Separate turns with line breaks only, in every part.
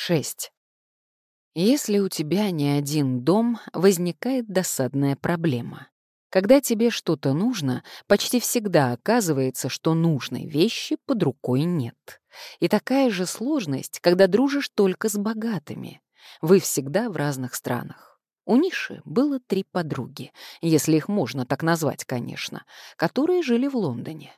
6. Если у тебя не один дом, возникает досадная проблема. Когда тебе что-то нужно, почти всегда оказывается, что нужной вещи под рукой нет. И такая же сложность, когда дружишь только с богатыми. Вы всегда в разных странах. У Ниши было три подруги, если их можно так назвать, конечно, которые жили в Лондоне.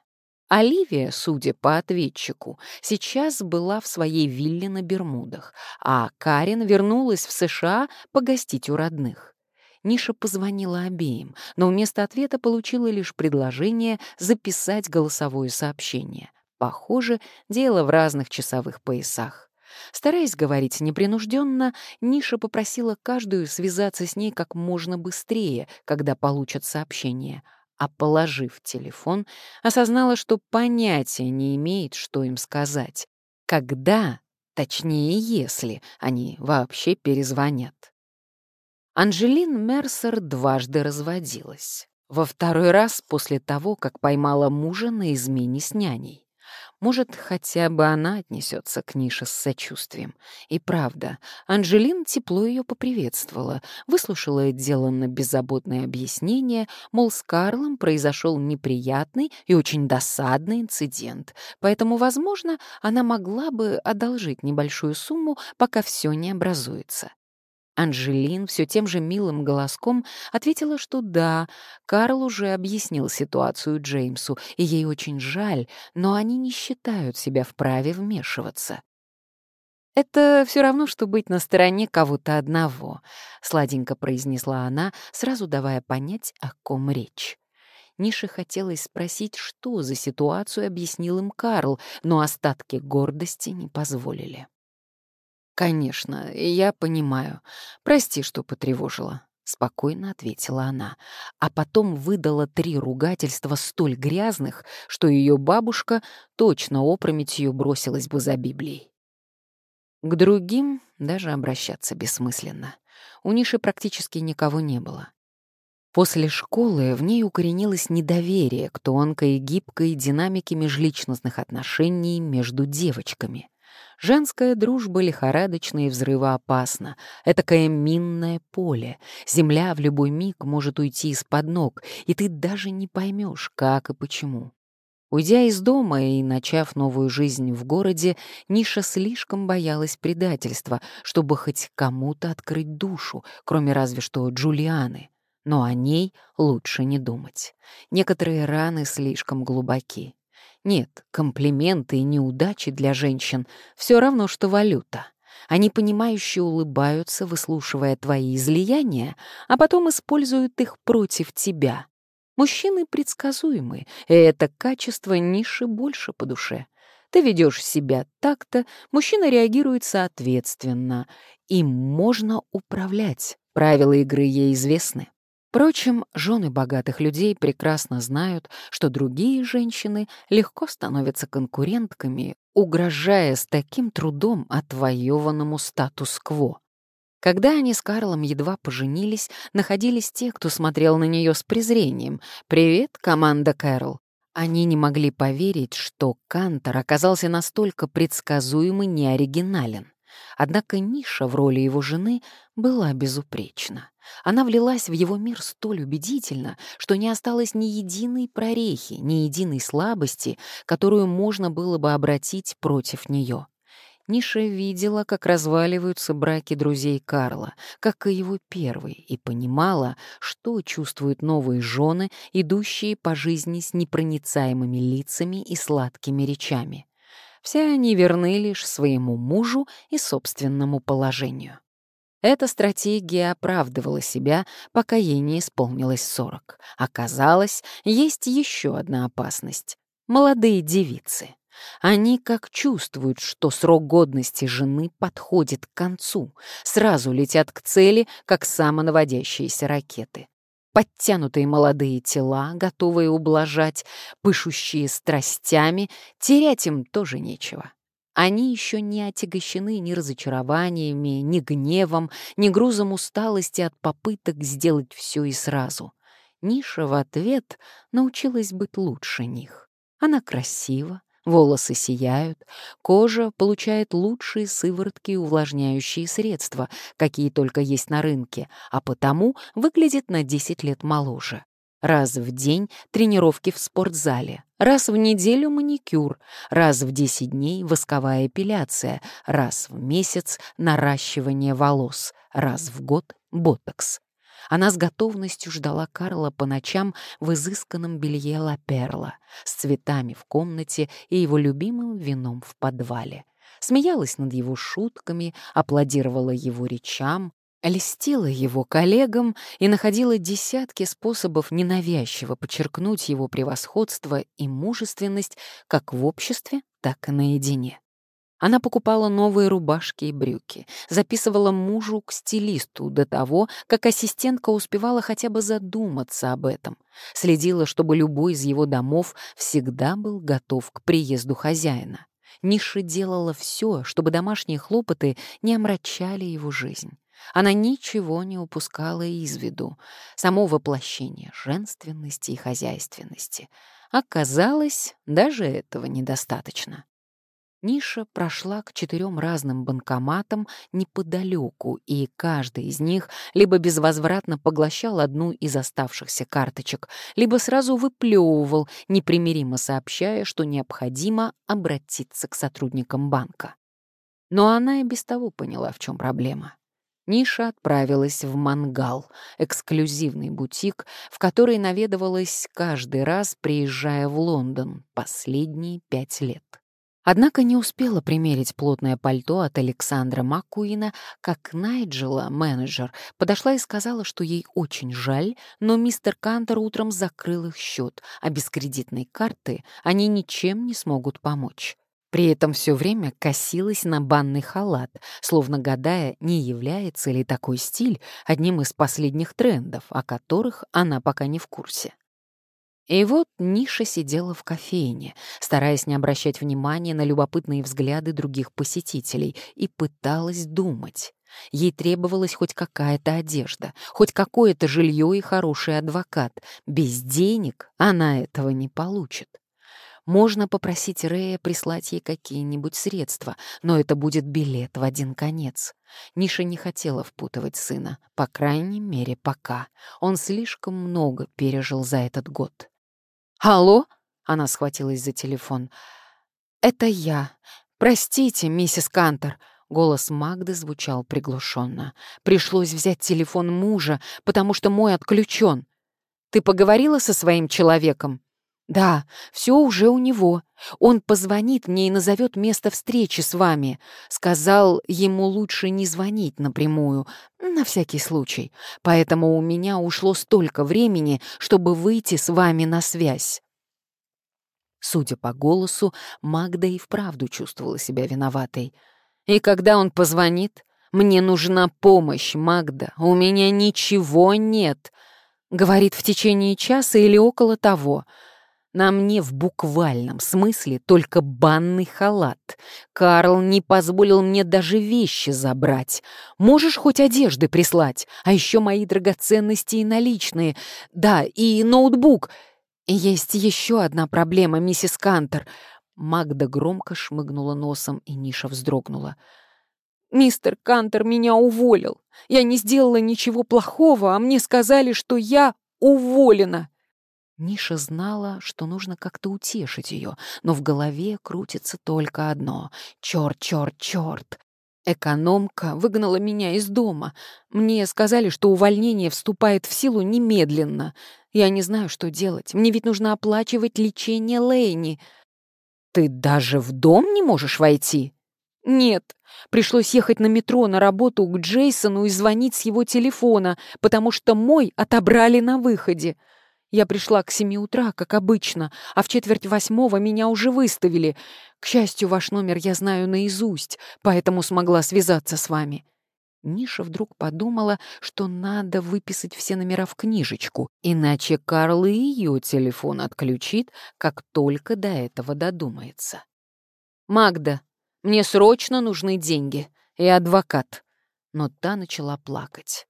Оливия, судя по ответчику, сейчас была в своей вилле на Бермудах, а Карен вернулась в США погостить у родных. Ниша позвонила обеим, но вместо ответа получила лишь предложение записать голосовое сообщение. Похоже, дело в разных часовых поясах. Стараясь говорить непринужденно, Ниша попросила каждую связаться с ней как можно быстрее, когда получат сообщение — а положив телефон, осознала, что понятия не имеет, что им сказать. Когда, точнее, если они вообще перезвонят. Анжелин Мерсер дважды разводилась. Во второй раз после того, как поймала мужа на измене с няней. Может, хотя бы она отнесется к Нише с сочувствием. И правда, Анжелин тепло ее поприветствовала, выслушала деланно беззаботное объяснение, мол, с Карлом произошел неприятный и очень досадный инцидент, поэтому, возможно, она могла бы одолжить небольшую сумму, пока все не образуется. Анжелин все тем же милым голоском ответила, что да, Карл уже объяснил ситуацию Джеймсу, и ей очень жаль, но они не считают себя вправе вмешиваться. «Это все равно, что быть на стороне кого-то одного», — сладенько произнесла она, сразу давая понять, о ком речь. Нише хотелось спросить, что за ситуацию объяснил им Карл, но остатки гордости не позволили. «Конечно, я понимаю. Прости, что потревожила», — спокойно ответила она, а потом выдала три ругательства столь грязных, что ее бабушка точно опрометью бросилась бы за Библией. К другим даже обращаться бессмысленно. У Ниши практически никого не было. После школы в ней укоренилось недоверие к тонкой и гибкой динамике межличностных отношений между девочками — Женская дружба лихорадочна и взрывоопасна. Этакое минное поле. Земля в любой миг может уйти из-под ног, и ты даже не поймешь, как и почему. Уйдя из дома и начав новую жизнь в городе, Ниша слишком боялась предательства, чтобы хоть кому-то открыть душу, кроме разве что Джулианы. Но о ней лучше не думать. Некоторые раны слишком глубоки. Нет, комплименты и неудачи для женщин все равно, что валюта. Они понимающе улыбаются, выслушивая твои излияния, а потом используют их против тебя. Мужчины предсказуемы, и это качество ниши больше по душе. Ты ведешь себя так-то, мужчина реагирует соответственно. Им можно управлять, правила игры ей известны. Впрочем, жены богатых людей прекрасно знают, что другие женщины легко становятся конкурентками, угрожая с таким трудом отвоеванному статус-кво. Когда они с Карлом едва поженились, находились те, кто смотрел на нее с презрением. «Привет, команда Кэрол!» Они не могли поверить, что Кантор оказался настолько предсказуем и неоригинален. Однако ниша в роли его жены была безупречна. Она влилась в его мир столь убедительно, что не осталось ни единой прорехи, ни единой слабости, которую можно было бы обратить против нее. Ниша видела, как разваливаются браки друзей Карла, как и его первый, и понимала, что чувствуют новые жены, идущие по жизни с непроницаемыми лицами и сладкими речами. Все они верны лишь своему мужу и собственному положению. Эта стратегия оправдывала себя, пока ей не исполнилось 40. Оказалось, есть еще одна опасность — молодые девицы. Они как чувствуют, что срок годности жены подходит к концу, сразу летят к цели, как самонаводящиеся ракеты. Подтянутые молодые тела, готовые ублажать, пышущие страстями, терять им тоже нечего. Они еще не отягощены ни разочарованиями, ни гневом, ни грузом усталости от попыток сделать все и сразу. Ниша в ответ научилась быть лучше них. Она красива, Волосы сияют, кожа получает лучшие сыворотки и увлажняющие средства, какие только есть на рынке, а потому выглядит на 10 лет моложе. Раз в день тренировки в спортзале, раз в неделю маникюр, раз в 10 дней восковая эпиляция, раз в месяц наращивание волос, раз в год ботокс. Она с готовностью ждала Карла по ночам в изысканном белье Ла Перла, с цветами в комнате и его любимым вином в подвале. Смеялась над его шутками, аплодировала его речам, льстила его коллегам и находила десятки способов ненавязчиво подчеркнуть его превосходство и мужественность как в обществе, так и наедине. Она покупала новые рубашки и брюки, записывала мужу к стилисту до того, как ассистентка успевала хотя бы задуматься об этом, следила, чтобы любой из его домов всегда был готов к приезду хозяина. Ниша делала все, чтобы домашние хлопоты не омрачали его жизнь. Она ничего не упускала из виду, само воплощение женственности и хозяйственности. Оказалось, даже этого недостаточно. Ниша прошла к четырем разным банкоматам неподалеку, и каждый из них либо безвозвратно поглощал одну из оставшихся карточек, либо сразу выплевывал, непримиримо сообщая, что необходимо обратиться к сотрудникам банка. Но она и без того поняла, в чем проблема. Ниша отправилась в «Мангал», эксклюзивный бутик, в который наведывалась каждый раз, приезжая в Лондон последние пять лет. Однако не успела примерить плотное пальто от Александра Маккуина, как Найджела, менеджер, подошла и сказала, что ей очень жаль, но мистер Кантер утром закрыл их счет, а без кредитной карты они ничем не смогут помочь. При этом все время косилась на банный халат, словно гадая, не является ли такой стиль одним из последних трендов, о которых она пока не в курсе. И вот Ниша сидела в кофейне, стараясь не обращать внимания на любопытные взгляды других посетителей, и пыталась думать. Ей требовалась хоть какая-то одежда, хоть какое-то жилье и хороший адвокат. Без денег она этого не получит. Можно попросить Рея прислать ей какие-нибудь средства, но это будет билет в один конец. Ниша не хотела впутывать сына, по крайней мере, пока. Он слишком много пережил за этот год. «Алло?» — она схватилась за телефон. «Это я. Простите, миссис Кантер». Голос Магды звучал приглушенно. «Пришлось взять телефон мужа, потому что мой отключен. Ты поговорила со своим человеком?» «Да, все уже у него. Он позвонит мне и назовет место встречи с вами. Сказал, ему лучше не звонить напрямую, на всякий случай. Поэтому у меня ушло столько времени, чтобы выйти с вами на связь». Судя по голосу, Магда и вправду чувствовала себя виноватой. «И когда он позвонит? Мне нужна помощь, Магда. У меня ничего нет». Говорит, в течение часа или около того — на мне в буквальном смысле только банный халат. Карл не позволил мне даже вещи забрать. Можешь хоть одежды прислать, а еще мои драгоценности и наличные. Да, и ноутбук. Есть еще одна проблема, миссис Кантер. Магда громко шмыгнула носом, и Ниша вздрогнула. «Мистер Кантер меня уволил. Я не сделала ничего плохого, а мне сказали, что я уволена». Ниша знала, что нужно как-то утешить ее, но в голове крутится только одно — «Черт, черт, черт!» Экономка выгнала меня из дома. Мне сказали, что увольнение вступает в силу немедленно. Я не знаю, что делать. Мне ведь нужно оплачивать лечение Лэйни. Ты даже в дом не можешь войти? Нет. Пришлось ехать на метро на работу к Джейсону и звонить с его телефона, потому что мой отобрали на выходе. Я пришла к семи утра, как обычно, а в четверть восьмого меня уже выставили. К счастью, ваш номер я знаю наизусть, поэтому смогла связаться с вами». Ниша вдруг подумала, что надо выписать все номера в книжечку, иначе Карл и ее телефон отключит, как только до этого додумается. «Магда, мне срочно нужны деньги и адвокат». Но та начала плакать.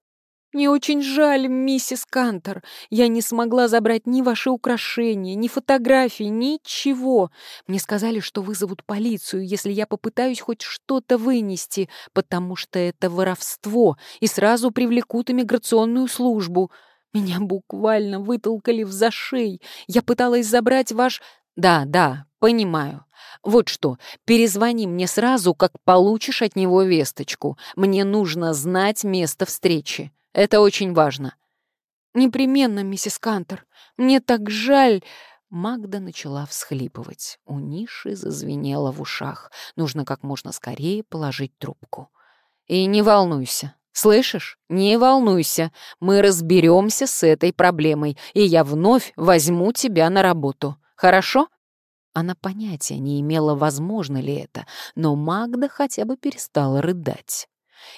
«Мне очень жаль, миссис Кантер. Я не смогла забрать ни ваши украшения, ни фотографии, ничего. Мне сказали, что вызовут полицию, если я попытаюсь хоть что-то вынести, потому что это воровство, и сразу привлекут иммиграционную службу. Меня буквально вытолкали в зашей. Я пыталась забрать ваш... Да, да, понимаю. Вот что, перезвони мне сразу, как получишь от него весточку. Мне нужно знать место встречи. Это очень важно». «Непременно, миссис Кантер. Мне так жаль...» Магда начала всхлипывать. У Ниши зазвенело в ушах. Нужно как можно скорее положить трубку. «И не волнуйся. Слышишь? Не волнуйся. Мы разберемся с этой проблемой, и я вновь возьму тебя на работу. Хорошо?» Она понятия не имела, возможно ли это, но Магда хотя бы перестала рыдать.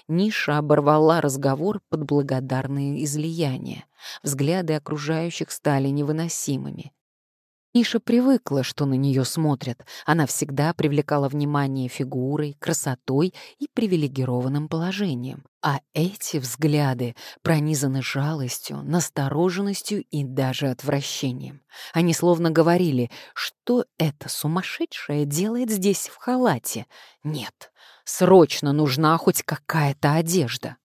Ниша оборвала разговор под благодарные излияния. Взгляды окружающих стали невыносимыми. Ниша привыкла, что на нее смотрят. Она всегда привлекала внимание фигурой, красотой и привилегированным положением. А эти взгляды пронизаны жалостью, настороженностью и даже отвращением. Они словно говорили, что эта сумасшедшая делает здесь в халате. Нет, срочно нужна хоть какая-то одежда.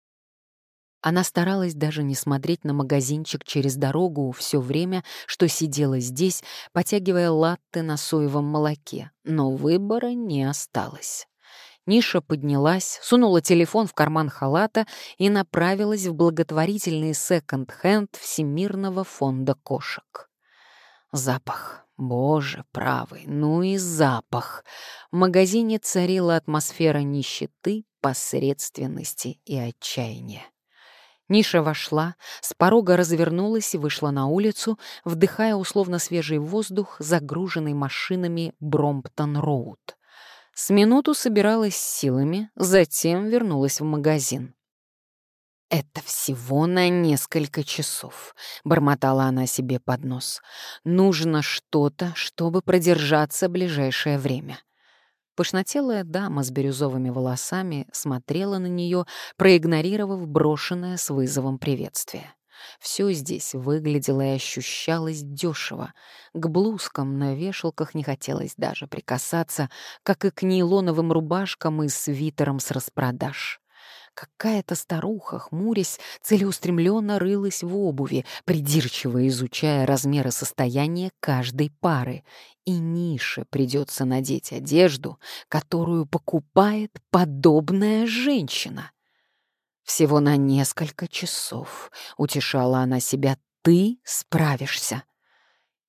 Она старалась даже не смотреть на магазинчик через дорогу все время, что сидела здесь, потягивая латте на соевом молоке, но выбора не осталось. Ниша поднялась, сунула телефон в карман халата и направилась в благотворительный секонд-хенд Всемирного фонда кошек. Запах. Боже правый, ну и запах. В магазине царила атмосфера нищеты, посредственности и отчаяния. Ниша вошла, с порога развернулась и вышла на улицу, вдыхая условно свежий воздух, загруженный машинами Бромптон-Роуд. С минуту собиралась силами, затем вернулась в магазин. «Это всего на несколько часов», — бормотала она себе под нос. «Нужно что-то, чтобы продержаться ближайшее время». Пышнотелая дама с бирюзовыми волосами смотрела на нее, проигнорировав брошенное с вызовом приветствие. Все здесь выглядело и ощущалось дешево. К блузкам на вешалках не хотелось даже прикасаться, как и к нейлоновым рубашкам и свитерам с распродаж. Какая-то старуха, хмурясь, целеустремленно рылась в обуви, придирчиво изучая размеры состояния каждой пары. И Нише придется надеть одежду, которую покупает подобная женщина. Всего на несколько часов, утешала она себя, ты справишься.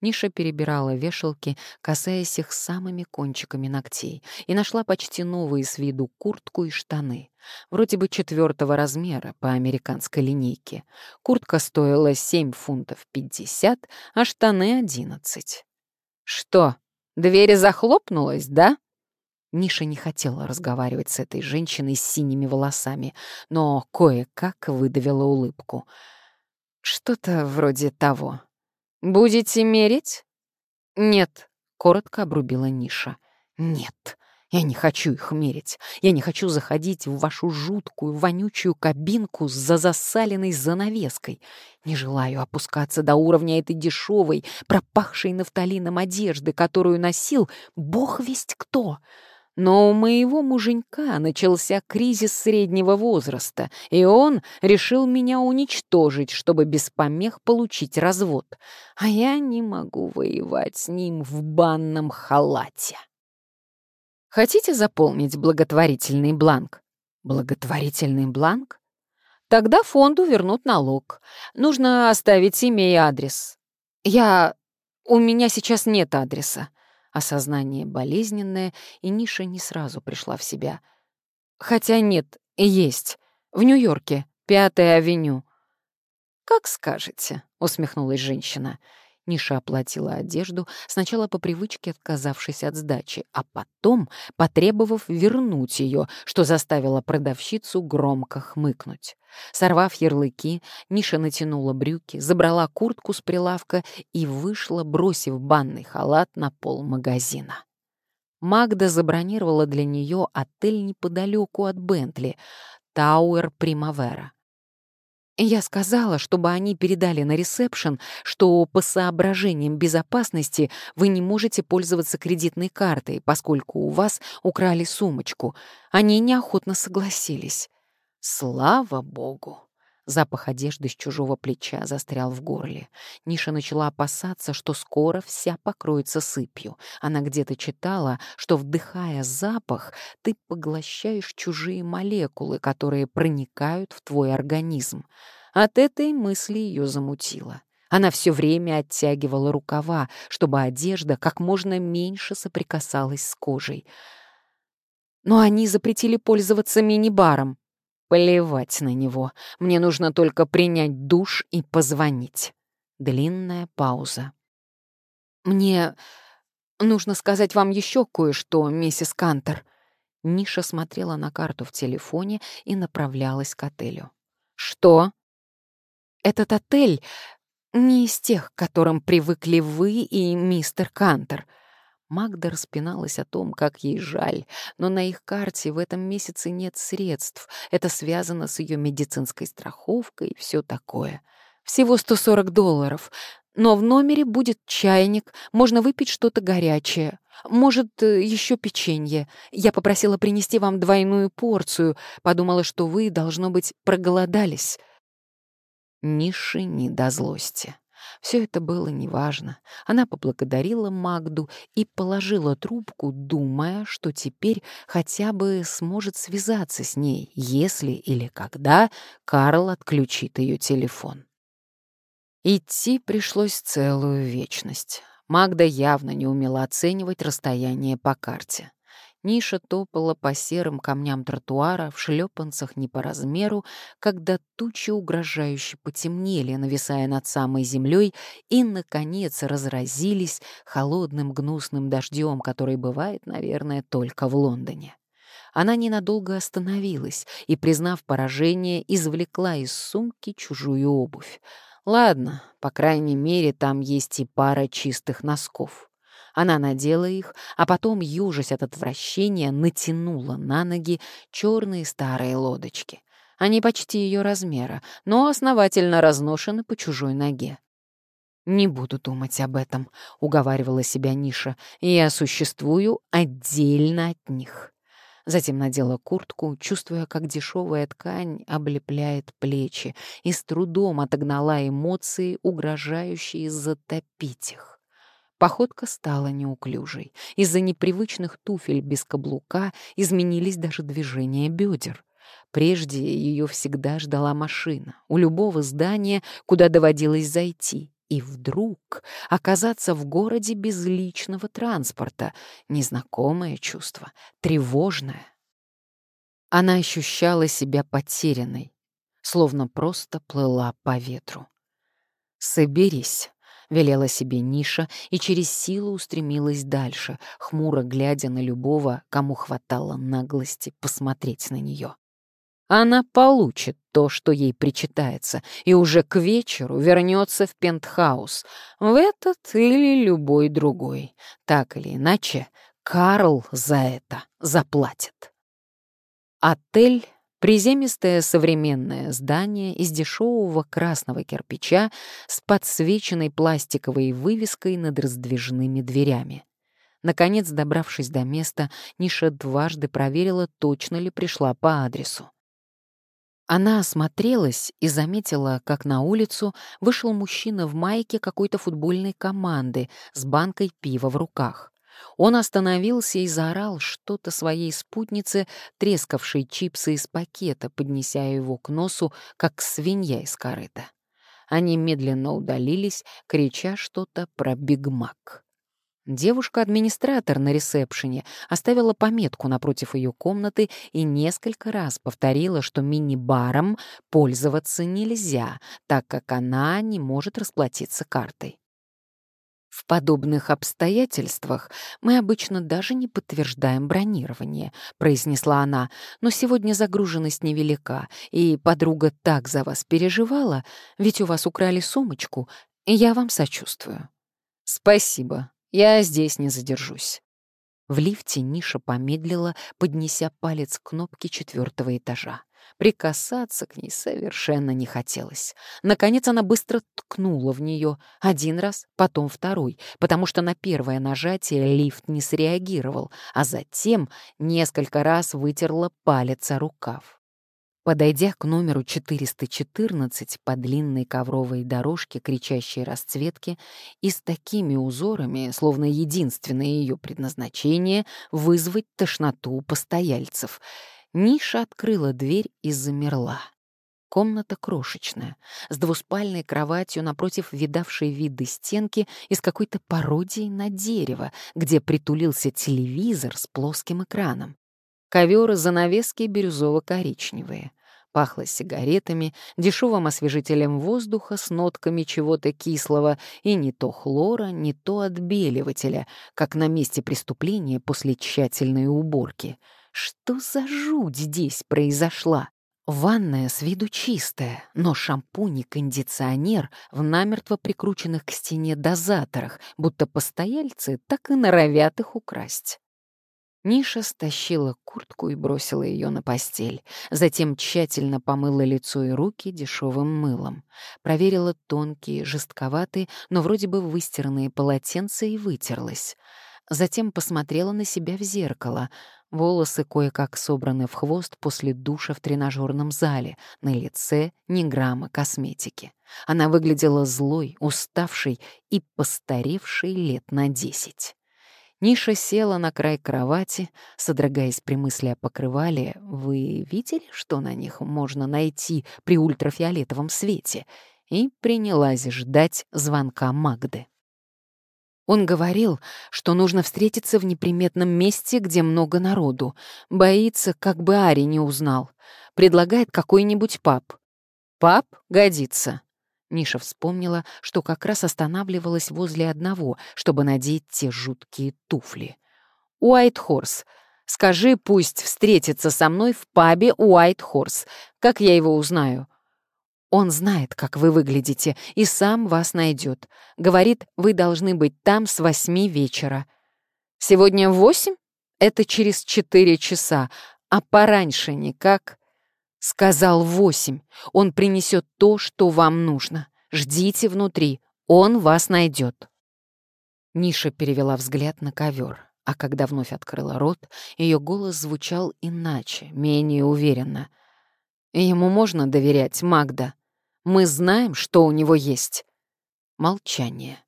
Ниша перебирала вешалки, касаясь их самыми кончиками ногтей, и нашла почти новые с виду куртку и штаны. Вроде бы четвертого размера по американской линейке. Куртка стоила 7 фунтов 50, а штаны — 11. «Что, дверь захлопнулась, да?» Ниша не хотела разговаривать с этой женщиной с синими волосами, но кое-как выдавила улыбку. «Что-то вроде того», «Будете мерить?» «Нет», — коротко обрубила Ниша. «Нет, я не хочу их мерить. Я не хочу заходить в вашу жуткую, вонючую кабинку за засаленной занавеской. Не желаю опускаться до уровня этой дешевой, пропахшей нафталином одежды, которую носил бог весть кто». Но у моего муженька начался кризис среднего возраста, и он решил меня уничтожить, чтобы без помех получить развод. А я не могу воевать с ним в банном халате. Хотите заполнить благотворительный бланк? Благотворительный бланк? Тогда фонду вернут налог. Нужно оставить имя и адрес. Я... У меня сейчас нет адреса. Осознание болезненное, и Ниша не сразу пришла в себя. «Хотя нет, есть. В Нью-Йорке, Пятая авеню». «Как скажете», — усмехнулась женщина. Ниша оплатила одежду, сначала по привычке отказавшись от сдачи, а потом потребовав вернуть ее, что заставило продавщицу громко хмыкнуть. Сорвав ярлыки, Ниша натянула брюки, забрала куртку с прилавка и вышла, бросив банный халат на пол магазина. Магда забронировала для нее отель неподалеку от Бентли — Тауэр Примавера. Я сказала, чтобы они передали на ресепшн, что по соображениям безопасности вы не можете пользоваться кредитной картой, поскольку у вас украли сумочку. Они неохотно согласились. Слава богу! Запах одежды с чужого плеча застрял в горле. Ниша начала опасаться, что скоро вся покроется сыпью. Она где-то читала, что, вдыхая запах, ты поглощаешь чужие молекулы, которые проникают в твой организм. От этой мысли ее замутило. Она все время оттягивала рукава, чтобы одежда как можно меньше соприкасалась с кожей. Но они запретили пользоваться мини-баром. Плевать на него. Мне нужно только принять душ и позвонить. Длинная пауза. Мне нужно сказать вам еще кое-что, миссис Кантер. Ниша смотрела на карту в телефоне и направлялась к отелю. Что? Этот отель не из тех, к которым привыкли вы и мистер Кантер. Магда распиналась о том, как ей жаль, но на их карте в этом месяце нет средств. Это связано с ее медицинской страховкой и все такое. Всего 140 долларов. Но в номере будет чайник, можно выпить что-то горячее. Может, э, еще печенье. Я попросила принести вам двойную порцию. Подумала, что вы, должно быть, проголодались. Ниши не до злости. Все это было неважно. Она поблагодарила Магду и положила трубку, думая, что теперь хотя бы сможет связаться с ней, если или когда Карл отключит ее телефон. Идти пришлось целую вечность. Магда явно не умела оценивать расстояние по карте. Ниша топала по серым камням тротуара в шлепанцах не по размеру, когда тучи угрожающе потемнели, нависая над самой землей, и, наконец, разразились холодным гнусным дождем, который бывает, наверное, только в Лондоне. Она ненадолго остановилась и, признав поражение, извлекла из сумки чужую обувь. Ладно, по крайней мере, там есть и пара чистых носков. Она надела их, а потом, южась от отвращения, натянула на ноги черные старые лодочки. Они почти ее размера, но основательно разношены по чужой ноге. «Не буду думать об этом», — уговаривала себя Ниша. «Я существую отдельно от них». Затем надела куртку, чувствуя, как дешевая ткань облепляет плечи, и с трудом отогнала эмоции, угрожающие затопить их. Походка стала неуклюжей. Из-за непривычных туфель без каблука изменились даже движения бедер. Прежде ее всегда ждала машина у любого здания, куда доводилось зайти. И вдруг оказаться в городе без личного транспорта — незнакомое чувство, тревожное. Она ощущала себя потерянной, словно просто плыла по ветру. «Соберись», — велела себе Ниша и через силу устремилась дальше, хмуро глядя на любого, кому хватало наглости посмотреть на нее. Она получит то, что ей причитается, и уже к вечеру вернется в пентхаус, в этот или любой другой. Так или иначе, Карл за это заплатит. Отель Приземистое современное здание из дешевого красного кирпича с подсвеченной пластиковой вывеской над раздвижными дверями. Наконец, добравшись до места, Ниша дважды проверила, точно ли пришла по адресу. Она осмотрелась и заметила, как на улицу вышел мужчина в майке какой-то футбольной команды с банкой пива в руках. Он остановился и заорал что-то своей спутнице, трескавшей чипсы из пакета, поднеся его к носу, как свинья из корыта. Они медленно удалились, крича что-то про бигмак. Девушка-администратор на ресепшене оставила пометку напротив ее комнаты и несколько раз повторила, что мини-баром пользоваться нельзя, так как она не может расплатиться картой. В подобных обстоятельствах мы обычно даже не подтверждаем бронирование, произнесла она, но сегодня загруженность невелика, и подруга так за вас переживала, ведь у вас украли сумочку, и я вам сочувствую. Спасибо, я здесь не задержусь. В лифте Ниша помедлила, поднеся палец к кнопке четвертого этажа. Прикасаться к ней совершенно не хотелось. Наконец она быстро ткнула в нее один раз, потом второй, потому что на первое нажатие лифт не среагировал, а затем несколько раз вытерла палец о рукав. Подойдя к номеру 414 по длинной ковровой дорожке кричащей расцветки и с такими узорами, словно единственное ее предназначение — вызвать тошноту постояльцев, Ниша открыла дверь и замерла. Комната крошечная, с двуспальной кроватью напротив видавшей виды стенки из какой-то пародии на дерево, где притулился телевизор с плоским экраном. Ковер занавески бирюзово-коричневые. Пахло сигаретами, дешевым освежителем воздуха с нотками чего-то кислого и не то хлора, не то отбеливателя, как на месте преступления после тщательной уборки. Что за жуть здесь произошла? Ванная с виду чистая, но шампунь и кондиционер в намертво прикрученных к стене дозаторах, будто постояльцы так и норовят их украсть. Ниша стащила куртку и бросила ее на постель. Затем тщательно помыла лицо и руки дешевым мылом. Проверила тонкие, жестковатые, но вроде бы выстиранные полотенца и вытерлась. Затем посмотрела на себя в зеркало. Волосы кое-как собраны в хвост после душа в тренажерном зале. На лице ни грамма косметики. Она выглядела злой, уставшей и постаревшей лет на десять. Ниша села на край кровати, содрогаясь при мысли о покрывале. Вы видели, что на них можно найти при ультрафиолетовом свете? И принялась ждать звонка Магды. Он говорил, что нужно встретиться в неприметном месте, где много народу. Боится, как бы Ари не узнал. Предлагает какой-нибудь паб. Паб годится. Ниша вспомнила, что как раз останавливалась возле одного, чтобы надеть те жуткие туфли. «Уайт-Хорс. Скажи, пусть встретится со мной в пабе Уайт-Хорс. Как я его узнаю?» «Он знает, как вы выглядите, и сам вас найдет. Говорит, вы должны быть там с восьми вечера». «Сегодня в восемь? Это через четыре часа. А пораньше никак?» Сказал восемь. Он принесет то, что вам нужно. Ждите внутри. Он вас найдет. Ниша перевела взгляд на ковер, а когда вновь открыла рот, ее голос звучал иначе, менее уверенно. Ему можно доверять, Магда. Мы знаем, что у него есть. Молчание.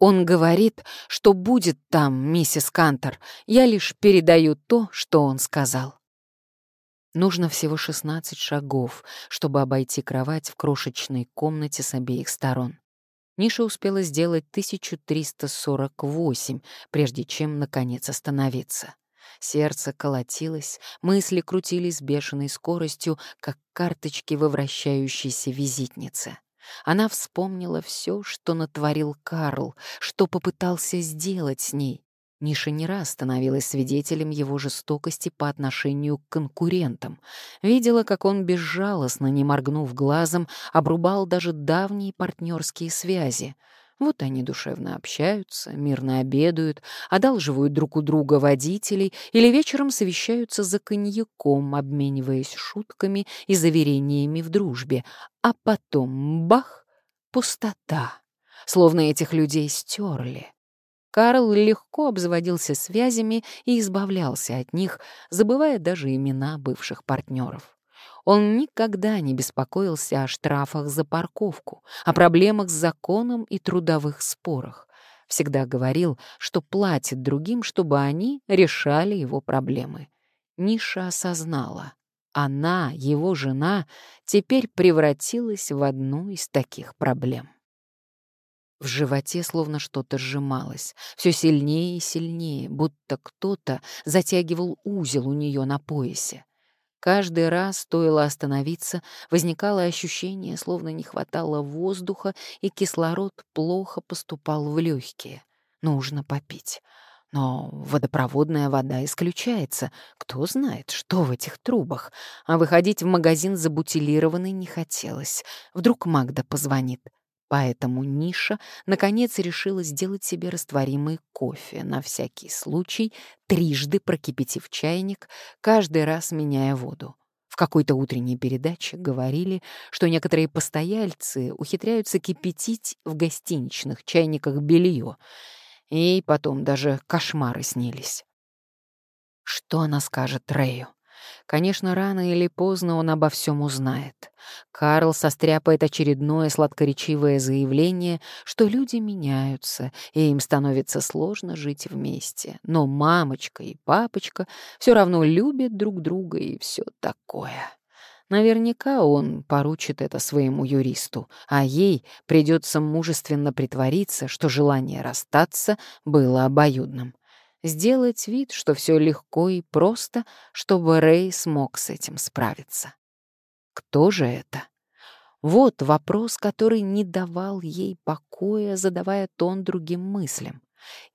Он говорит, что будет там, миссис Кантер. Я лишь передаю то, что он сказал. Нужно всего 16 шагов, чтобы обойти кровать в крошечной комнате с обеих сторон. Ниша успела сделать 1348, прежде чем, наконец, остановиться. Сердце колотилось, мысли крутились с бешеной скоростью, как карточки во вращающейся визитнице. Она вспомнила все, что натворил Карл, что попытался сделать с ней, Ниша не раз становилась свидетелем его жестокости по отношению к конкурентам. Видела, как он безжалостно, не моргнув глазом, обрубал даже давние партнерские связи. Вот они душевно общаются, мирно обедают, одалживают друг у друга водителей или вечером совещаются за коньяком, обмениваясь шутками и заверениями в дружбе. А потом — бах! — пустота. Словно этих людей стерли. Карл легко обзаводился связями и избавлялся от них, забывая даже имена бывших партнеров. Он никогда не беспокоился о штрафах за парковку, о проблемах с законом и трудовых спорах. Всегда говорил, что платит другим, чтобы они решали его проблемы. Ниша осознала. Она, его жена, теперь превратилась в одну из таких проблем. В животе словно что-то сжималось, все сильнее и сильнее, будто кто-то затягивал узел у нее на поясе. Каждый раз, стоило остановиться, возникало ощущение, словно не хватало воздуха, и кислород плохо поступал в легкие. Нужно попить. Но водопроводная вода исключается. Кто знает, что в этих трубах. А выходить в магазин за бутилированной не хотелось. Вдруг Магда позвонит. Поэтому Ниша наконец решила сделать себе растворимый кофе, на всякий случай, трижды прокипятив чайник, каждый раз меняя воду. В какой-то утренней передаче говорили, что некоторые постояльцы ухитряются кипятить в гостиничных чайниках белье, и потом даже кошмары снились. Что она скажет Рэю? Конечно, рано или поздно он обо всем узнает. Карл состряпает очередное сладкоречивое заявление, что люди меняются, и им становится сложно жить вместе. Но мамочка и папочка все равно любят друг друга и все такое. Наверняка он поручит это своему юристу, а ей придется мужественно притвориться, что желание расстаться было обоюдным сделать вид, что все легко и просто, чтобы Рэй смог с этим справиться. Кто же это? Вот вопрос, который не давал ей покоя, задавая тон другим мыслям.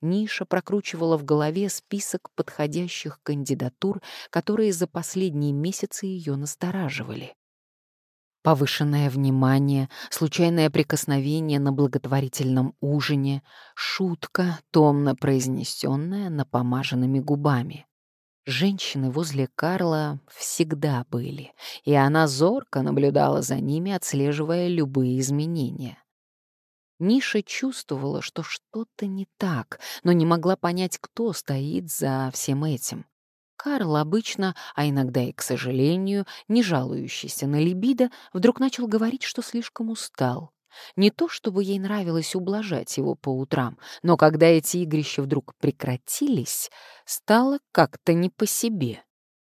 Ниша прокручивала в голове список подходящих кандидатур, которые за последние месяцы ее настораживали. Повышенное внимание, случайное прикосновение на благотворительном ужине, шутка, томно произнесенная напомаженными губами. Женщины возле Карла всегда были, и она зорко наблюдала за ними, отслеживая любые изменения. Ниша чувствовала, что что-то не так, но не могла понять, кто стоит за всем этим. Карл обычно, а иногда и, к сожалению, не жалующийся на либидо, вдруг начал говорить, что слишком устал. Не то чтобы ей нравилось ублажать его по утрам, но когда эти игрища вдруг прекратились, стало как-то не по себе.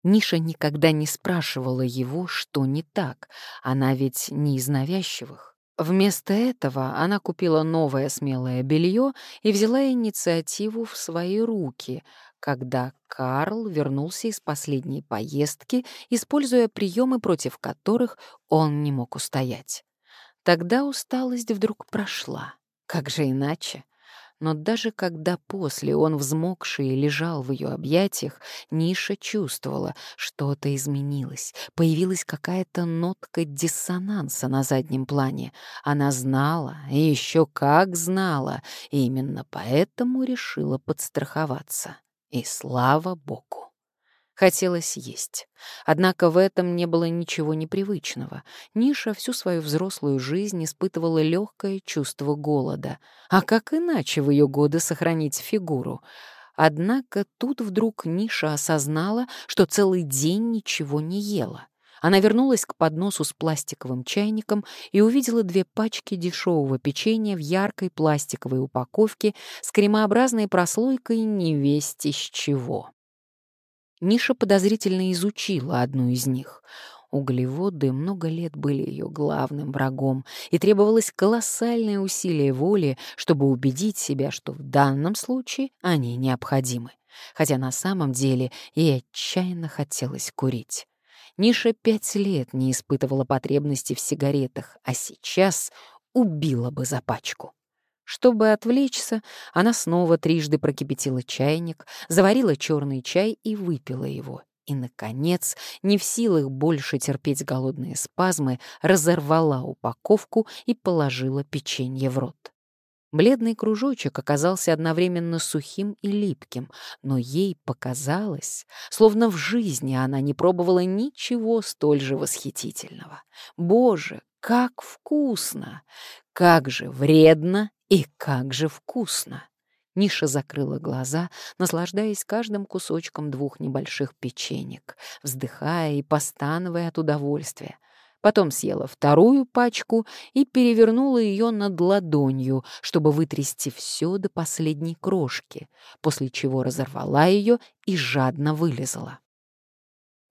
Ниша никогда не спрашивала его, что не так, она ведь не из навязчивых. Вместо этого она купила новое смелое белье и взяла инициативу в свои руки, когда Карл вернулся из последней поездки, используя приемы, против которых он не мог устоять. Тогда усталость вдруг прошла. Как же иначе? Но даже когда после он взмокший лежал в ее объятиях, Ниша чувствовала, что-то изменилось, появилась какая-то нотка диссонанса на заднем плане. Она знала, и еще как знала, и именно поэтому решила подстраховаться. И слава богу. Хотелось есть. Однако в этом не было ничего непривычного. Ниша всю свою взрослую жизнь испытывала легкое чувство голода. А как иначе в ее годы сохранить фигуру? Однако тут вдруг Ниша осознала, что целый день ничего не ела. Она вернулась к подносу с пластиковым чайником и увидела две пачки дешевого печенья в яркой пластиковой упаковке с кремообразной прослойкой невесть из чего. Ниша подозрительно изучила одну из них. Углеводы много лет были ее главным врагом, и требовалось колоссальное усилие воли, чтобы убедить себя, что в данном случае они необходимы. Хотя на самом деле ей отчаянно хотелось курить. Ниша пять лет не испытывала потребности в сигаретах, а сейчас убила бы за пачку. Чтобы отвлечься, она снова трижды прокипятила чайник, заварила черный чай и выпила его. И, наконец, не в силах больше терпеть голодные спазмы, разорвала упаковку и положила печенье в рот. Бледный кружочек оказался одновременно сухим и липким, но ей показалось, словно в жизни она не пробовала ничего столь же восхитительного. Боже, как вкусно! Как же вредно и как же вкусно! Ниша закрыла глаза, наслаждаясь каждым кусочком двух небольших печенек, вздыхая и постановая от удовольствия потом съела вторую пачку и перевернула ее над ладонью, чтобы вытрясти все до последней крошки, после чего разорвала ее и жадно вылезала.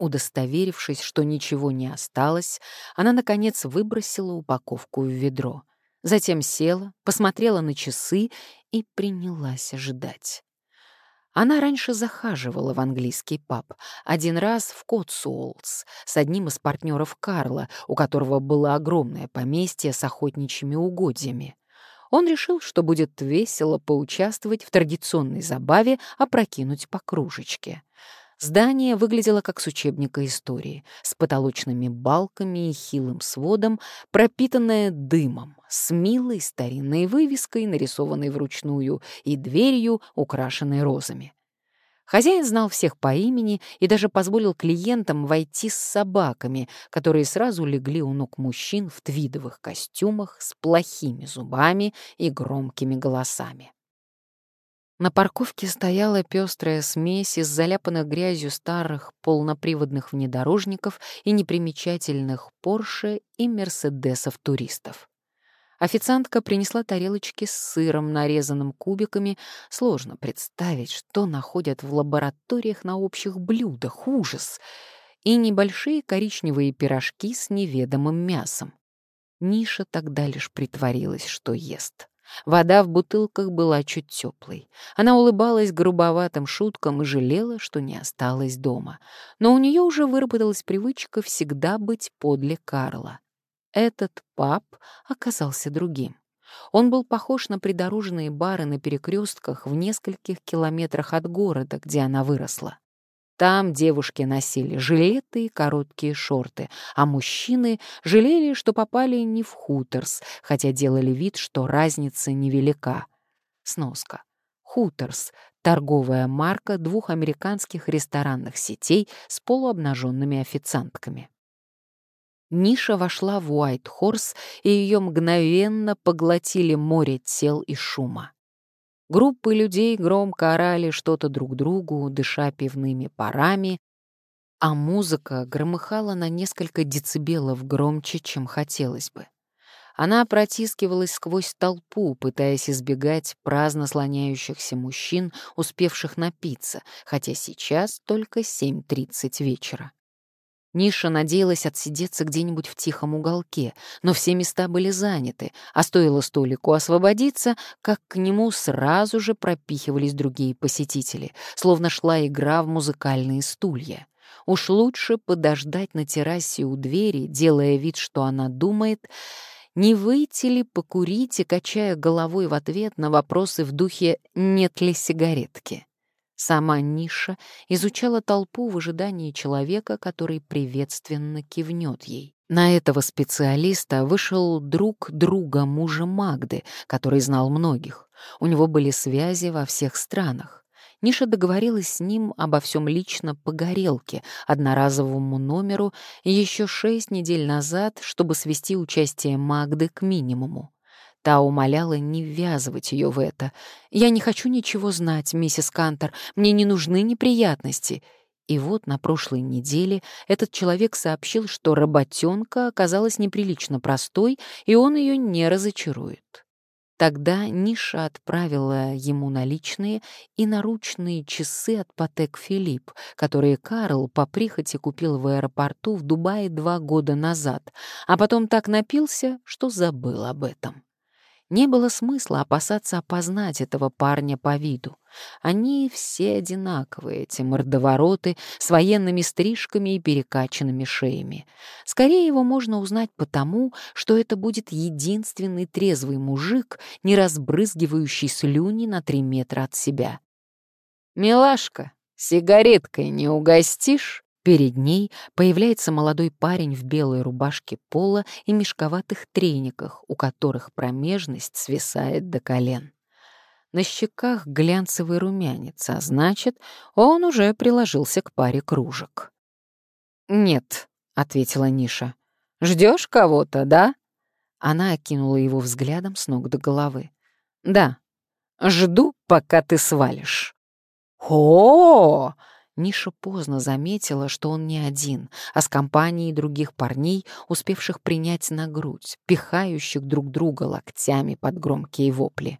Удостоверившись, что ничего не осталось, она, наконец, выбросила упаковку в ведро. Затем села, посмотрела на часы и принялась ожидать. Она раньше захаживала в английский паб, один раз в Котсуолтс, с одним из партнеров Карла, у которого было огромное поместье с охотничьими угодьями. Он решил, что будет весело поучаствовать в традиционной забаве опрокинуть по кружечке. Здание выглядело как с учебника истории, с потолочными балками и хилым сводом, пропитанное дымом, с милой старинной вывеской, нарисованной вручную, и дверью, украшенной розами. Хозяин знал всех по имени и даже позволил клиентам войти с собаками, которые сразу легли у ног мужчин в твидовых костюмах с плохими зубами и громкими голосами. На парковке стояла пестрая смесь из заляпанных грязью старых полноприводных внедорожников и непримечательных Порше и Мерседесов-туристов. Официантка принесла тарелочки с сыром, нарезанным кубиками. Сложно представить, что находят в лабораториях на общих блюдах. Ужас! И небольшие коричневые пирожки с неведомым мясом. Ниша тогда лишь притворилась, что ест. Вода в бутылках была чуть теплой. Она улыбалась грубоватым шуткам и жалела, что не осталась дома. Но у нее уже выработалась привычка всегда быть подле Карла. Этот паб оказался другим. Он был похож на придорожные бары на перекрестках в нескольких километрах от города, где она выросла. Там девушки носили жилеты и короткие шорты, а мужчины жалели, что попали не в хуторс, хотя делали вид, что разница невелика. Сноска. Хуторс — торговая марка двух американских ресторанных сетей с полуобнаженными официантками. Ниша вошла в Уайт-Хорс, и ее мгновенно поглотили море тел и шума. Группы людей громко орали что-то друг другу, дыша пивными парами, а музыка громыхала на несколько децибелов громче, чем хотелось бы. Она протискивалась сквозь толпу, пытаясь избегать праздно слоняющихся мужчин, успевших напиться, хотя сейчас только 7.30 вечера. Ниша надеялась отсидеться где-нибудь в тихом уголке, но все места были заняты, а стоило столику освободиться, как к нему сразу же пропихивались другие посетители, словно шла игра в музыкальные стулья. Уж лучше подождать на террасе у двери, делая вид, что она думает, не выйти ли покурить и качая головой в ответ на вопросы в духе «нет ли сигаретки?». Сама Ниша изучала толпу в ожидании человека, который приветственно кивнет ей. На этого специалиста вышел друг друга мужа Магды, который знал многих. У него были связи во всех странах. Ниша договорилась с ним обо всем лично по горелке, одноразовому номеру, еще шесть недель назад, чтобы свести участие Магды к минимуму. Та умоляла не ввязывать ее в это. «Я не хочу ничего знать, миссис Кантер, мне не нужны неприятности». И вот на прошлой неделе этот человек сообщил, что работенка оказалась неприлично простой, и он ее не разочарует. Тогда Ниша отправила ему наличные и наручные часы от Патек Филипп, которые Карл по прихоти купил в аэропорту в Дубае два года назад, а потом так напился, что забыл об этом. Не было смысла опасаться опознать этого парня по виду. Они все одинаковые, эти мордовороты с военными стрижками и перекачанными шеями. Скорее его можно узнать потому, что это будет единственный трезвый мужик, не разбрызгивающий слюни на три метра от себя. «Милашка, сигареткой не угостишь?» Перед ней появляется молодой парень в белой рубашке пола и мешковатых трениках, у которых промежность свисает до колен. На щеках глянцевый румянец, а значит, он уже приложился к паре кружек. «Нет», — ответила Ниша. Ждешь кого-то, да?» Она окинула его взглядом с ног до головы. «Да, жду, пока ты свалишь». «О!» Ниша поздно заметила, что он не один, а с компанией других парней, успевших принять на грудь, пихающих друг друга локтями под громкие вопли.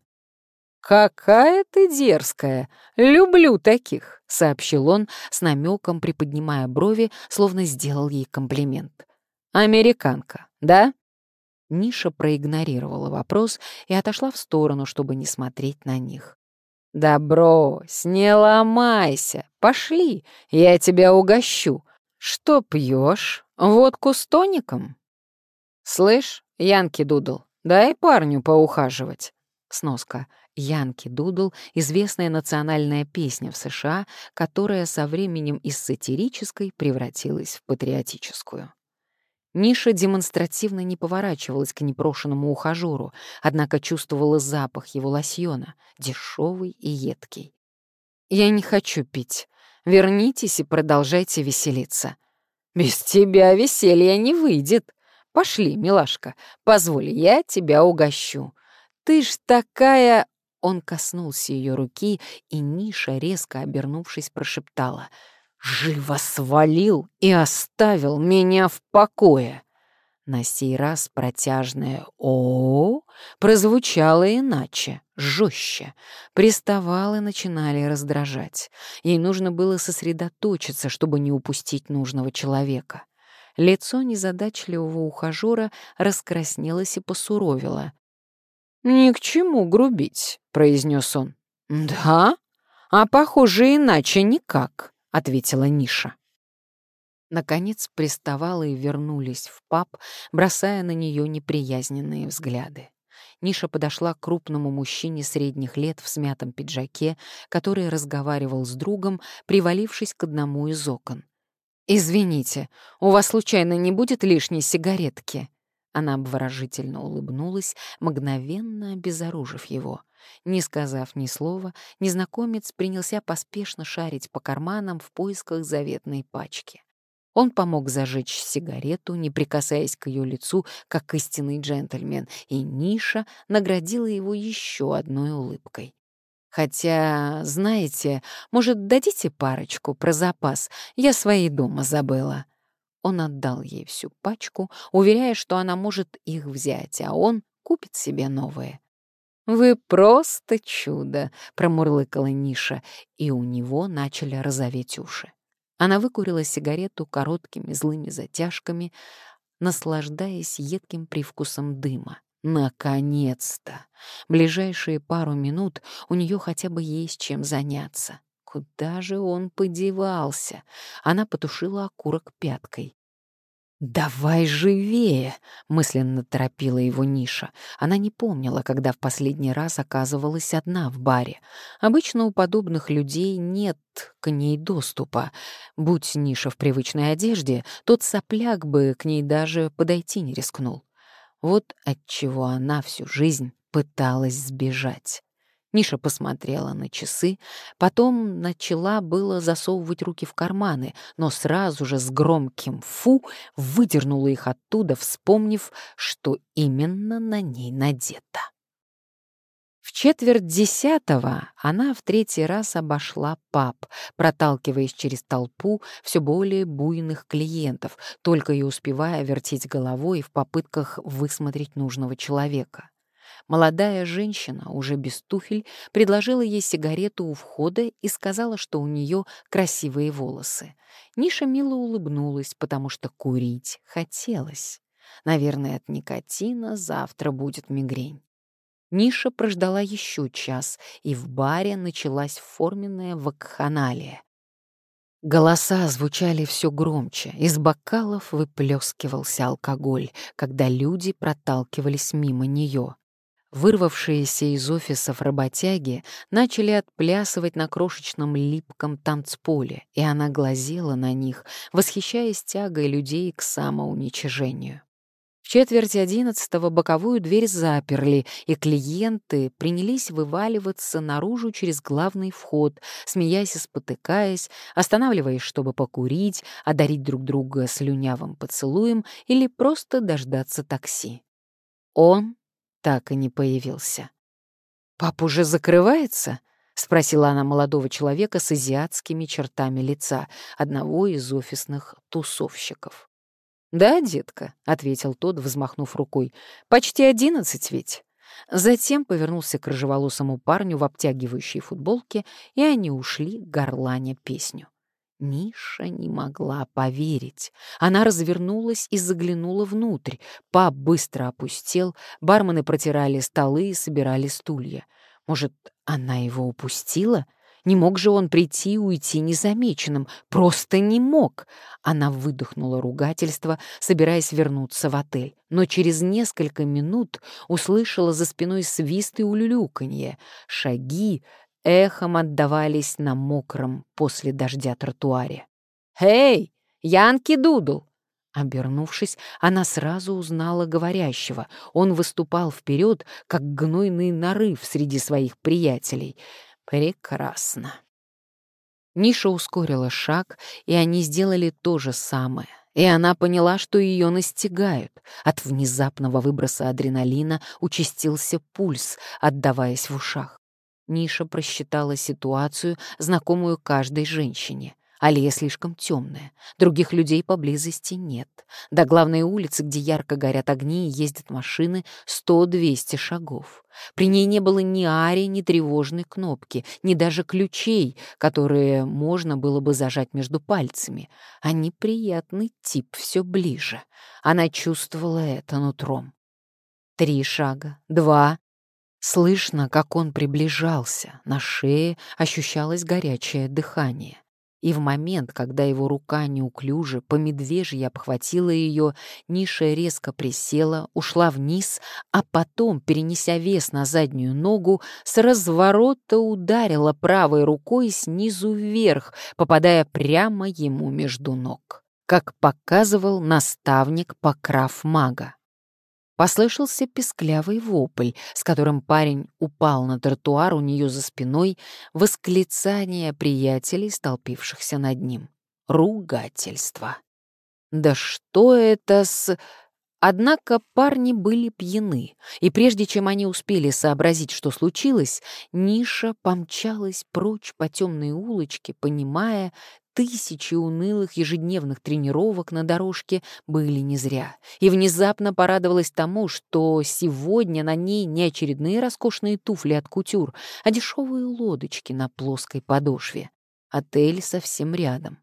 «Какая ты дерзкая! Люблю таких!» — сообщил он, с намеком приподнимая брови, словно сделал ей комплимент. «Американка, да?» Ниша проигнорировала вопрос и отошла в сторону, чтобы не смотреть на них. «Да брось, не ломайся. Пошли, я тебя угощу. Что пьешь? Водку с тоником?» «Слышь, Янки Дудл, дай парню поухаживать». Сноска. Янки Дудл — известная национальная песня в США, которая со временем из сатирической превратилась в патриотическую. Ниша демонстративно не поворачивалась к непрошенному ухажеру, однако чувствовала запах его лосьона, дешевый и едкий. «Я не хочу пить. Вернитесь и продолжайте веселиться». «Без тебя веселья не выйдет. Пошли, милашка, позволь, я тебя угощу. Ты ж такая...» Он коснулся ее руки, и Ниша, резко обернувшись, прошептала. «Живо свалил и оставил меня в покое!» На сей раз протяжное «О» прозвучало иначе, жестче. Приставалы начинали раздражать. Ей нужно было сосредоточиться, чтобы не упустить нужного человека. Лицо незадачливого ухажера раскраснелось и посуровило. «Ни к чему грубить», — произнес он. «Да? А похоже, иначе никак», — ответила Ниша. Наконец приставала и вернулись в паб, бросая на нее неприязненные взгляды. Ниша подошла к крупному мужчине средних лет в смятом пиджаке, который разговаривал с другом, привалившись к одному из окон. «Извините, у вас случайно не будет лишней сигаретки?» Она обворожительно улыбнулась, мгновенно обезоружив его. Не сказав ни слова, незнакомец принялся поспешно шарить по карманам в поисках заветной пачки. Он помог зажечь сигарету, не прикасаясь к ее лицу, как истинный джентльмен, и Ниша наградила его еще одной улыбкой. «Хотя, знаете, может, дадите парочку про запас? Я свои дома забыла». Он отдал ей всю пачку, уверяя, что она может их взять, а он купит себе новые. «Вы просто чудо!» — промурлыкала Ниша, и у него начали розоветь уши. Она выкурила сигарету короткими злыми затяжками, наслаждаясь едким привкусом дыма. Наконец-то! Ближайшие пару минут у нее хотя бы есть чем заняться. Куда же он подевался? Она потушила окурок пяткой. «Давай живее!» — мысленно торопила его Ниша. Она не помнила, когда в последний раз оказывалась одна в баре. Обычно у подобных людей нет к ней доступа. Будь Ниша в привычной одежде, тот сопляк бы к ней даже подойти не рискнул. Вот отчего она всю жизнь пыталась сбежать. Ниша посмотрела на часы, потом начала было засовывать руки в карманы, но сразу же с громким «фу» выдернула их оттуда, вспомнив, что именно на ней надето. В четверть десятого она в третий раз обошла паб, проталкиваясь через толпу все более буйных клиентов, только и успевая вертеть головой в попытках высмотреть нужного человека. Молодая женщина, уже без туфель, предложила ей сигарету у входа и сказала, что у нее красивые волосы. Ниша мило улыбнулась, потому что курить хотелось. Наверное, от никотина завтра будет мигрень. Ниша прождала еще час, и в баре началась форменная вакханалия. Голоса звучали все громче, из бокалов выплескивался алкоголь, когда люди проталкивались мимо нее. Вырвавшиеся из офисов работяги начали отплясывать на крошечном липком танцполе, и она глазела на них, восхищаясь тягой людей к самоуничижению. В четверть одиннадцатого боковую дверь заперли, и клиенты принялись вываливаться наружу через главный вход, смеясь и спотыкаясь, останавливаясь, чтобы покурить, одарить друг друга слюнявым поцелуем или просто дождаться такси. Он так и не появился. «Пап уже закрывается?» — спросила она молодого человека с азиатскими чертами лица, одного из офисных тусовщиков. «Да, детка», — ответил тот, взмахнув рукой, — «почти одиннадцать ведь». Затем повернулся к рыжеволосому парню в обтягивающей футболке, и они ушли, горланя песню. Миша не могла поверить. Она развернулась и заглянула внутрь. Паб быстро опустел, бармены протирали столы и собирали стулья. Может, она его упустила? Не мог же он прийти и уйти незамеченным. Просто не мог. Она выдохнула ругательство, собираясь вернуться в отель. Но через несколько минут услышала за спиной свист и улюлюканье. Шаги, эхом отдавались на мокром после дождя тротуаре. «Эй, Янки Дудл!» Обернувшись, она сразу узнала говорящего. Он выступал вперед, как гнойный нарыв среди своих приятелей. Прекрасно. Ниша ускорила шаг, и они сделали то же самое. И она поняла, что ее настигают. От внезапного выброса адреналина участился пульс, отдаваясь в ушах. Ниша просчитала ситуацию, знакомую каждой женщине. Аллея слишком темная, других людей поблизости нет. До главной улицы, где ярко горят огни и ездят машины, 100-200 шагов. При ней не было ни ари, ни тревожной кнопки, ни даже ключей, которые можно было бы зажать между пальцами. А неприятный тип все ближе. Она чувствовала это нутром. Три шага, два. Слышно, как он приближался. На шее ощущалось горячее дыхание и в момент, когда его рука неуклюже по медвежьи обхватила ее, Ниша резко присела, ушла вниз, а потом, перенеся вес на заднюю ногу, с разворота ударила правой рукой снизу вверх, попадая прямо ему между ног, как показывал наставник покрав мага. Послышался песклявый вопль, с которым парень упал на тротуар у нее за спиной, восклицание приятелей, столпившихся над ним. Ругательство. Да что это с... Однако парни были пьяны, и прежде чем они успели сообразить, что случилось, Ниша помчалась прочь по темной улочке, понимая, тысячи унылых ежедневных тренировок на дорожке были не зря, и внезапно порадовалась тому, что сегодня на ней не очередные роскошные туфли от кутюр, а дешевые лодочки на плоской подошве. Отель совсем рядом.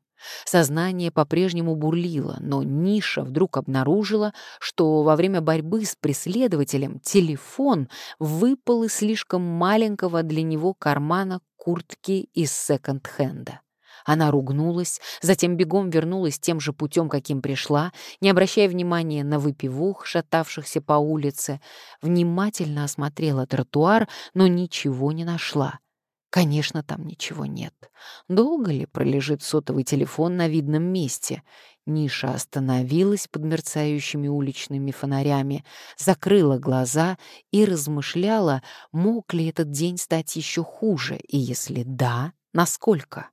Сознание по-прежнему бурлило, но Ниша вдруг обнаружила, что во время борьбы с преследователем телефон выпал из слишком маленького для него кармана куртки из секонд-хенда. Она ругнулась, затем бегом вернулась тем же путем, каким пришла, не обращая внимания на выпивух, шатавшихся по улице, внимательно осмотрела тротуар, но ничего не нашла. Конечно, там ничего нет. Долго ли пролежит сотовый телефон на видном месте? Ниша остановилась под мерцающими уличными фонарями, закрыла глаза и размышляла, мог ли этот день стать еще хуже, и если да, насколько.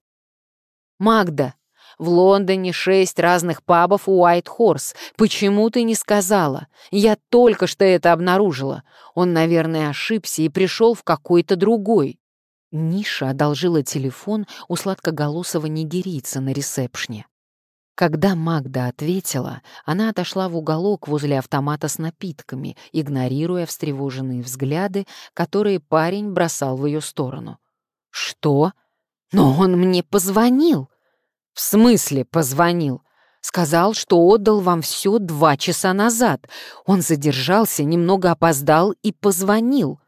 «Магда, в Лондоне шесть разных пабов у Уайт Хорс. Почему ты не сказала? Я только что это обнаружила. Он, наверное, ошибся и пришел в какой-то другой». Ниша одолжила телефон у сладкоголосого нигерийца на ресепшне. Когда Магда ответила, она отошла в уголок возле автомата с напитками, игнорируя встревоженные взгляды, которые парень бросал в ее сторону. «Что?» «Но он мне позвонил!» «В смысле позвонил?» Сказал, что отдал вам все два часа назад. Он задержался, немного опоздал и позвонил.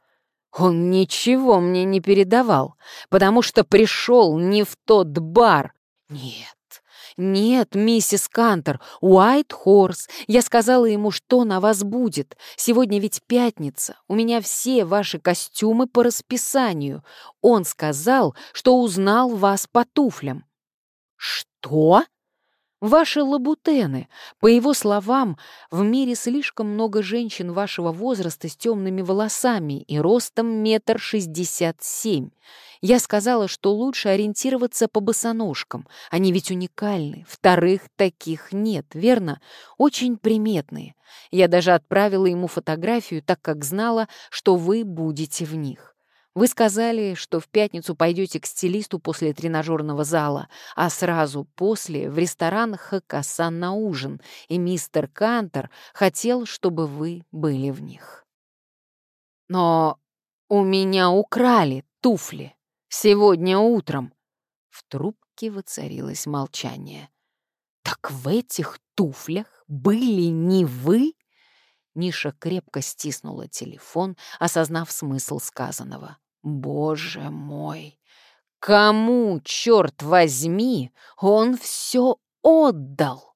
Он ничего мне не передавал, потому что пришел не в тот бар. Нет, «Нет, миссис Кантер, Уайт Хорс. Я сказала ему, что на вас будет. Сегодня ведь пятница. У меня все ваши костюмы по расписанию. Он сказал, что узнал вас по туфлям». «Что?» Ваши лабутены. По его словам, в мире слишком много женщин вашего возраста с темными волосами и ростом метр шестьдесят семь. Я сказала, что лучше ориентироваться по босоножкам. Они ведь уникальны. Вторых таких нет, верно? Очень приметные. Я даже отправила ему фотографию, так как знала, что вы будете в них. Вы сказали, что в пятницу пойдете к стилисту после тренажерного зала, а сразу после в ресторан Хакасан на ужин, и мистер Кантер хотел, чтобы вы были в них. Но у меня украли туфли сегодня утром. В трубке воцарилось молчание. «Так в этих туфлях были не вы?» Ниша крепко стиснула телефон, осознав смысл сказанного. «Боже мой! Кому, черт возьми, он все отдал?»